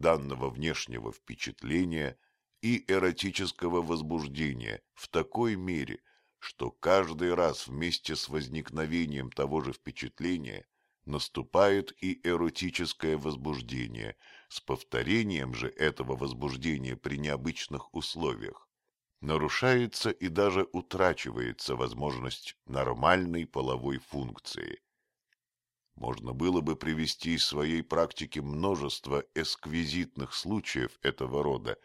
данного внешнего впечатления и эротического возбуждения в такой мере, что каждый раз вместе с возникновением того же впечатления наступает и эротическое возбуждение, с повторением же этого возбуждения при необычных условиях. Нарушается и даже утрачивается возможность нормальной половой функции. Можно было бы привести из своей практики множество эсквизитных случаев этого рода,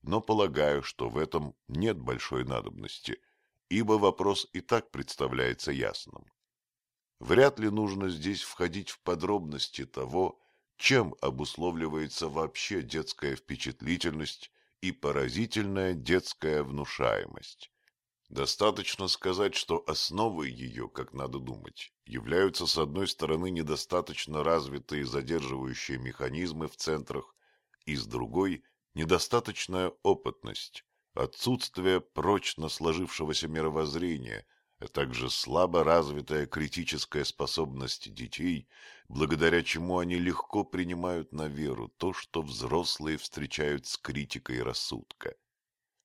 но полагаю, что в этом нет большой надобности, ибо вопрос и так представляется ясным. Вряд ли нужно здесь входить в подробности того, чем обусловливается вообще детская впечатлительность и поразительная детская внушаемость. Достаточно сказать, что основой ее, как надо думать, являются с одной стороны недостаточно развитые задерживающие механизмы в центрах, и с другой – недостаточная опытность, отсутствие прочно сложившегося мировоззрения, а также слабо развитая критическая способность детей, благодаря чему они легко принимают на веру то, что взрослые встречают с критикой рассудка.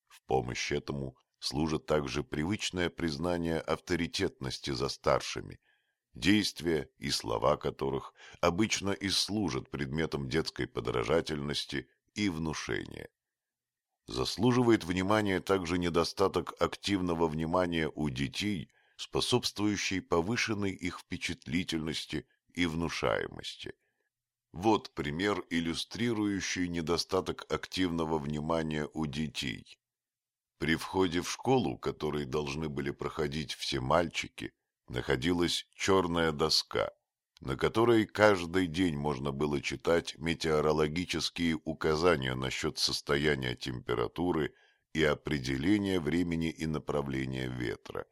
В помощь этому – служит также привычное признание авторитетности за старшими, действия и слова которых обычно и служат предметом детской подражательности и внушения. Заслуживает внимания также недостаток активного внимания у детей, способствующий повышенной их впечатлительности и внушаемости. Вот пример, иллюстрирующий недостаток активного внимания у детей. При входе в школу, которой должны были проходить все мальчики, находилась черная доска, на которой каждый день можно было читать метеорологические указания насчет состояния температуры и определения времени и направления ветра.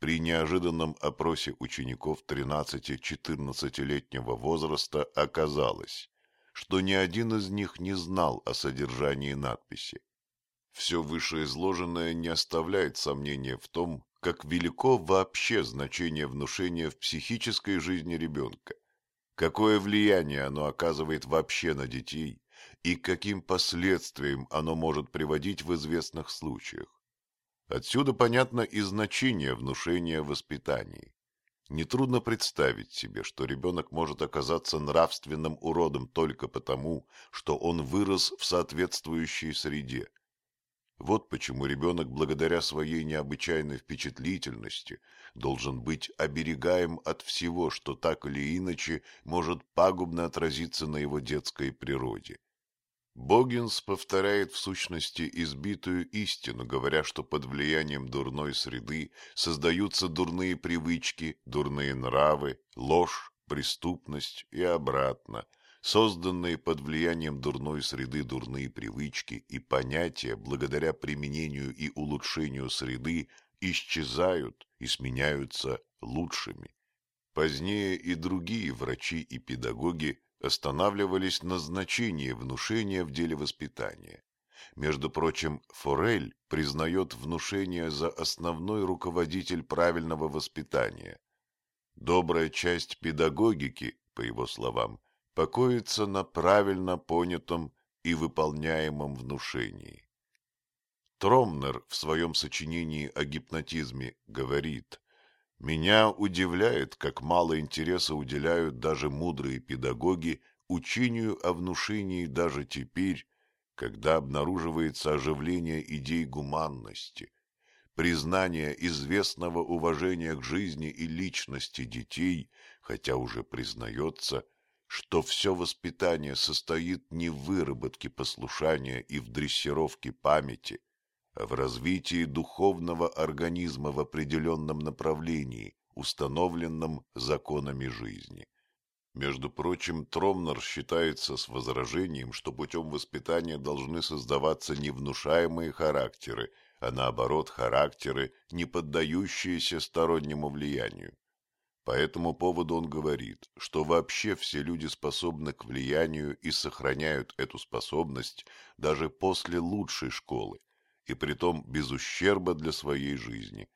При неожиданном опросе учеников 13-14-летнего возраста оказалось, что ни один из них не знал о содержании надписи. Все вышеизложенное не оставляет сомнения в том, как велико вообще значение внушения в психической жизни ребенка, какое влияние оно оказывает вообще на детей и каким последствиям оно может приводить в известных случаях. Отсюда понятно и значение внушения в воспитании. Нетрудно представить себе, что ребенок может оказаться нравственным уродом только потому, что он вырос в соответствующей среде, вот почему ребенок, благодаря своей необычайной впечатлительности, должен быть оберегаем от всего, что так или иначе может пагубно отразиться на его детской природе. Богинс повторяет в сущности избитую истину, говоря, что под влиянием дурной среды создаются дурные привычки, дурные нравы, ложь, преступность и обратно – созданные под влиянием дурной среды дурные привычки и понятия, благодаря применению и улучшению среды, исчезают и сменяются лучшими. Позднее и другие врачи и педагоги останавливались на значении внушения в деле воспитания. Между прочим, Форель признает внушение за основной руководитель правильного воспитания. Добрая часть педагогики, по его словам, покоится на правильно понятом и выполняемом внушении. Тромнер в своем сочинении о гипнотизме говорит, «Меня удивляет, как мало интереса уделяют даже мудрые педагоги учению о внушении даже теперь, когда обнаруживается оживление идей гуманности, признание известного уважения к жизни и личности детей, хотя уже признается – что все воспитание состоит не в выработке послушания и в дрессировке памяти, а в развитии духовного организма в определенном направлении, установленном законами жизни. Между прочим, Тромнер считается с возражением, что путем воспитания должны создаваться не внушаемые характеры, а наоборот характеры, не поддающиеся стороннему влиянию. По этому поводу он говорит, что вообще все люди способны к влиянию и сохраняют эту способность даже после лучшей школы, и притом без ущерба для своей жизни.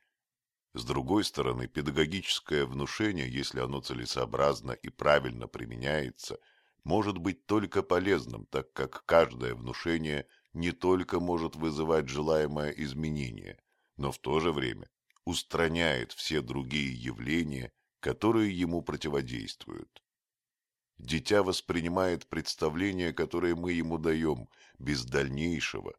С другой стороны, педагогическое внушение, если оно целесообразно и правильно применяется, может быть только полезным, так как каждое внушение не только может вызывать желаемое изменение, но в то же время устраняет все другие явления, которые ему противодействуют. Дитя воспринимает представления, которые мы ему даем, без дальнейшего,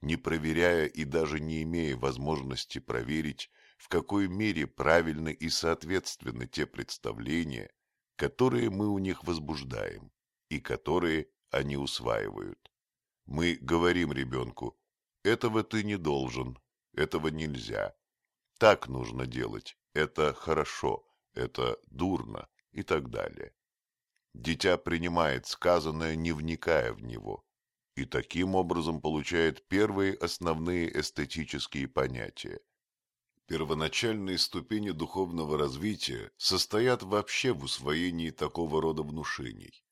не проверяя и даже не имея возможности проверить, в какой мере правильны и соответственны те представления, которые мы у них возбуждаем и которые они усваивают. Мы говорим ребенку, этого ты не должен, этого нельзя, так нужно делать, это хорошо, это дурно и так далее. Дитя принимает сказанное, не вникая в него, и таким образом получает первые основные эстетические понятия. Первоначальные ступени духовного развития состоят вообще в усвоении такого рода внушений.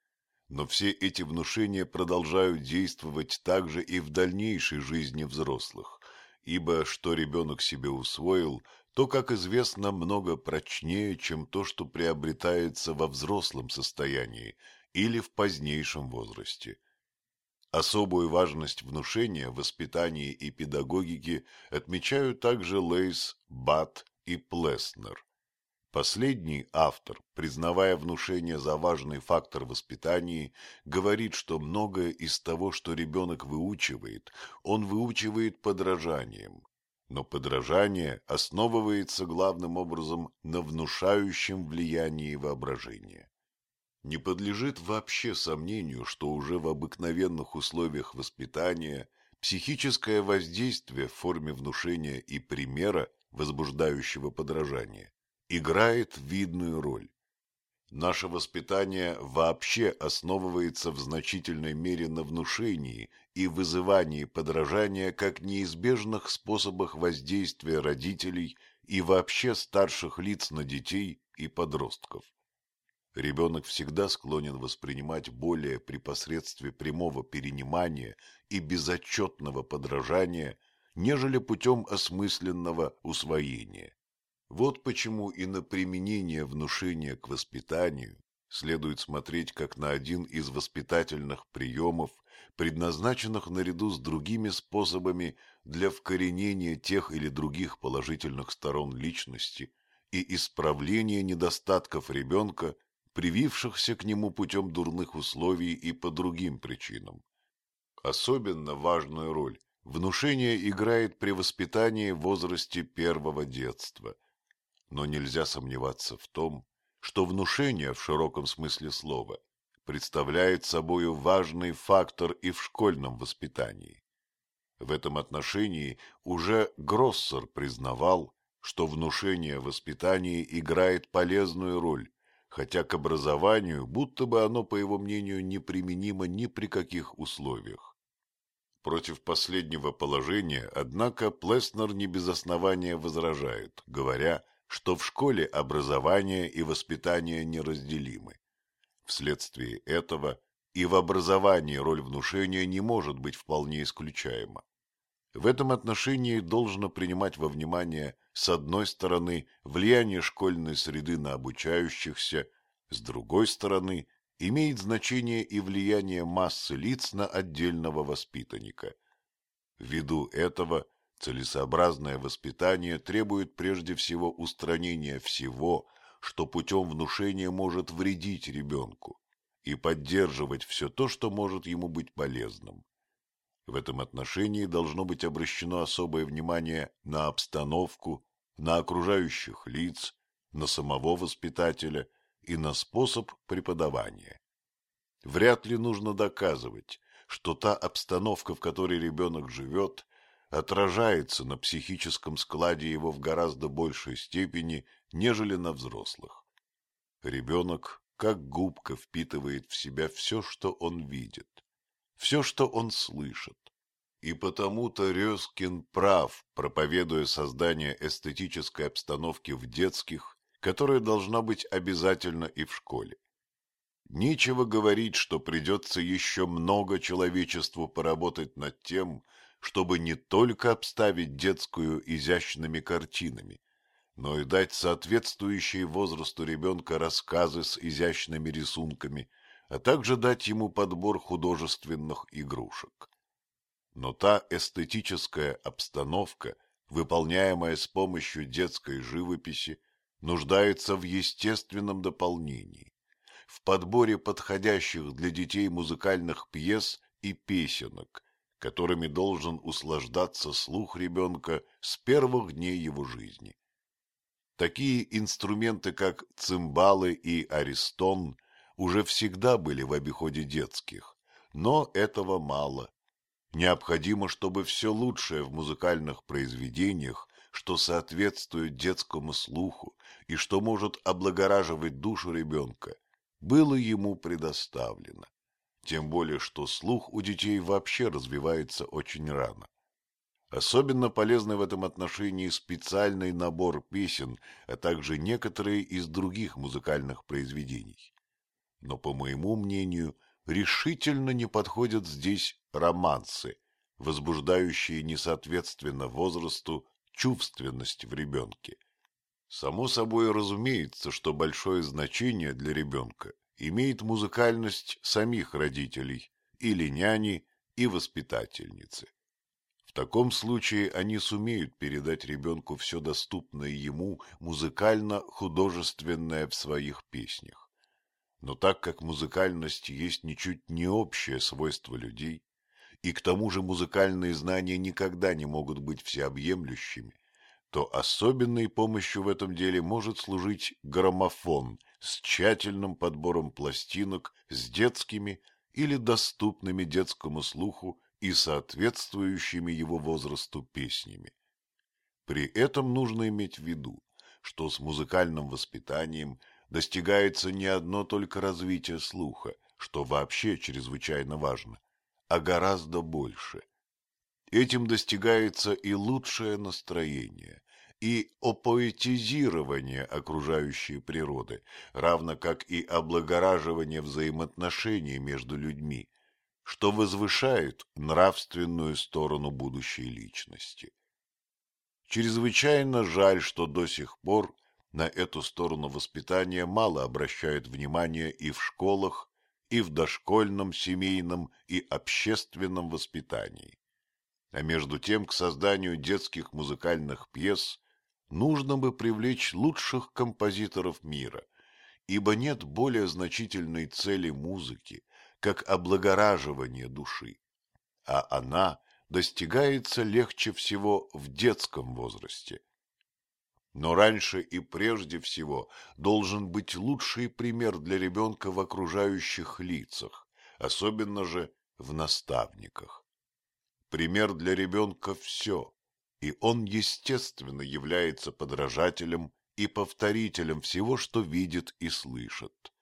Но все эти внушения продолжают действовать также и в дальнейшей жизни взрослых, ибо что ребенок себе усвоил, то, как известно, много прочнее, чем то, что приобретается во взрослом состоянии или в позднейшем возрасте. Особую важность внушения, воспитания и педагогики отмечают также Лейс, Бат и Плеснер. Последний автор, признавая внушение за важный фактор воспитания, говорит, что многое из того, что ребенок выучивает, он выучивает подражанием. Но подражание основывается главным образом на внушающем влиянии воображения. Не подлежит вообще сомнению, что уже в обыкновенных условиях воспитания психическое воздействие в форме внушения и примера, возбуждающего подражание, играет видную роль. Наше воспитание вообще основывается в значительной мере на внушении и вызывании подражания как неизбежных способах воздействия родителей и вообще старших лиц на детей и подростков. Ребенок всегда склонен воспринимать более при посредстве прямого перенимания и безотчетного подражания, нежели путем осмысленного усвоения. Вот почему и на применение внушения к воспитанию следует смотреть как на один из воспитательных приемов, предназначенных наряду с другими способами для вкоренения тех или других положительных сторон личности и исправления недостатков ребенка, привившихся к нему путем дурных условий и по другим причинам. Особенно важную роль внушение играет при воспитании в возрасте первого детства – но нельзя сомневаться в том, что внушение в широком смысле слова представляет собою важный фактор и в школьном воспитании. В этом отношении уже Гроссер признавал, что внушение в воспитании играет полезную роль, хотя к образованию будто бы оно, по его мнению, неприменимо ни при каких условиях. Против последнего положения, однако, Плеснер не без основания возражает, говоря, что в школе образование и воспитание неразделимы. Вследствие этого и в образовании роль внушения не может быть вполне исключаема. В этом отношении должно принимать во внимание, с одной стороны, влияние школьной среды на обучающихся, с другой стороны, имеет значение и влияние массы лиц на отдельного воспитанника. Ввиду этого – Целесообразное воспитание требует прежде всего устранения всего, что путем внушения может вредить ребенку, и поддерживать все то, что может ему быть полезным. В этом отношении должно быть обращено особое внимание на обстановку, на окружающих лиц, на самого воспитателя и на способ преподавания. Вряд ли нужно доказывать, что та обстановка, в которой ребенок живет, отражается на психическом складе его в гораздо большей степени, нежели на взрослых. Ребенок, как губка, впитывает в себя все, что он видит, все, что он слышит. И потому-то Резкин прав, проповедуя создание эстетической обстановки в детских, которая должна быть обязательно и в школе. Нечего говорить, что придется еще много человечеству поработать над тем, чтобы не только обставить детскую изящными картинами, но и дать соответствующие возрасту ребенка рассказы с изящными рисунками, а также дать ему подбор художественных игрушек. Но та эстетическая обстановка, выполняемая с помощью детской живописи, нуждается в естественном дополнении, в подборе подходящих для детей музыкальных пьес и песенок, которыми должен услаждаться слух ребенка с первых дней его жизни. Такие инструменты, как цимбалы и аристон, уже всегда были в обиходе детских, но этого мало. Необходимо, чтобы все лучшее в музыкальных произведениях, что соответствует детскому слуху и что может облагораживать душу ребенка, было ему предоставлено. Тем более, что слух у детей вообще развивается очень рано. Особенно полезны в этом отношении специальный набор песен, а также некоторые из других музыкальных произведений. Но, по моему мнению, решительно не подходят здесь романсы, возбуждающие несоответственно возрасту чувственность в ребенке. Само собой разумеется, что большое значение для ребенка имеет музыкальность самих родителей, или няни, и воспитательницы. В таком случае они сумеют передать ребенку все доступное ему музыкально-художественное в своих песнях. Но так как музыкальность есть ничуть не общее свойство людей, и к тому же музыкальные знания никогда не могут быть всеобъемлющими, то особенной помощью в этом деле может служить граммофон с тщательным подбором пластинок с детскими или доступными детскому слуху и соответствующими его возрасту песнями. При этом нужно иметь в виду, что с музыкальным воспитанием достигается не одно только развитие слуха, что вообще чрезвычайно важно, а гораздо больше. Этим достигается и лучшее настроение, и опоэтизирование окружающей природы, равно как и облагораживание взаимоотношений между людьми, что возвышает нравственную сторону будущей личности. Чрезвычайно жаль, что до сих пор на эту сторону воспитания мало обращают внимания и в школах, и в дошкольном, семейном и общественном воспитании. А между тем к созданию детских музыкальных пьес нужно бы привлечь лучших композиторов мира, ибо нет более значительной цели музыки, как облагораживание души, а она достигается легче всего в детском возрасте. Но раньше и прежде всего должен быть лучший пример для ребенка в окружающих лицах, особенно же в наставниках. Пример для ребенка – все, и он, естественно, является подражателем и повторителем всего, что видит и слышит.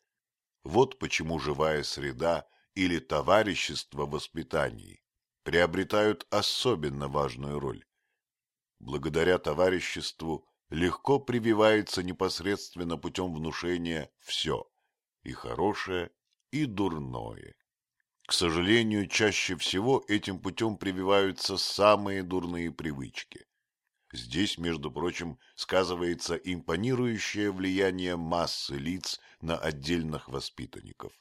Вот почему живая среда или товарищество в воспитании приобретают особенно важную роль. Благодаря товариществу легко прививается непосредственно путем внушения все, и хорошее, и дурное. К сожалению, чаще всего этим путем прививаются самые дурные привычки. Здесь, между прочим, сказывается импонирующее влияние массы лиц на отдельных воспитанников.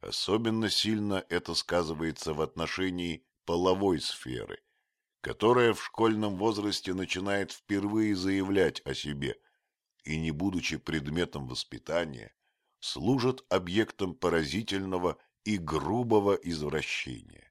Особенно сильно это сказывается в отношении половой сферы, которая в школьном возрасте начинает впервые заявлять о себе и, не будучи предметом воспитания, служит объектом поразительного и грубого извращения.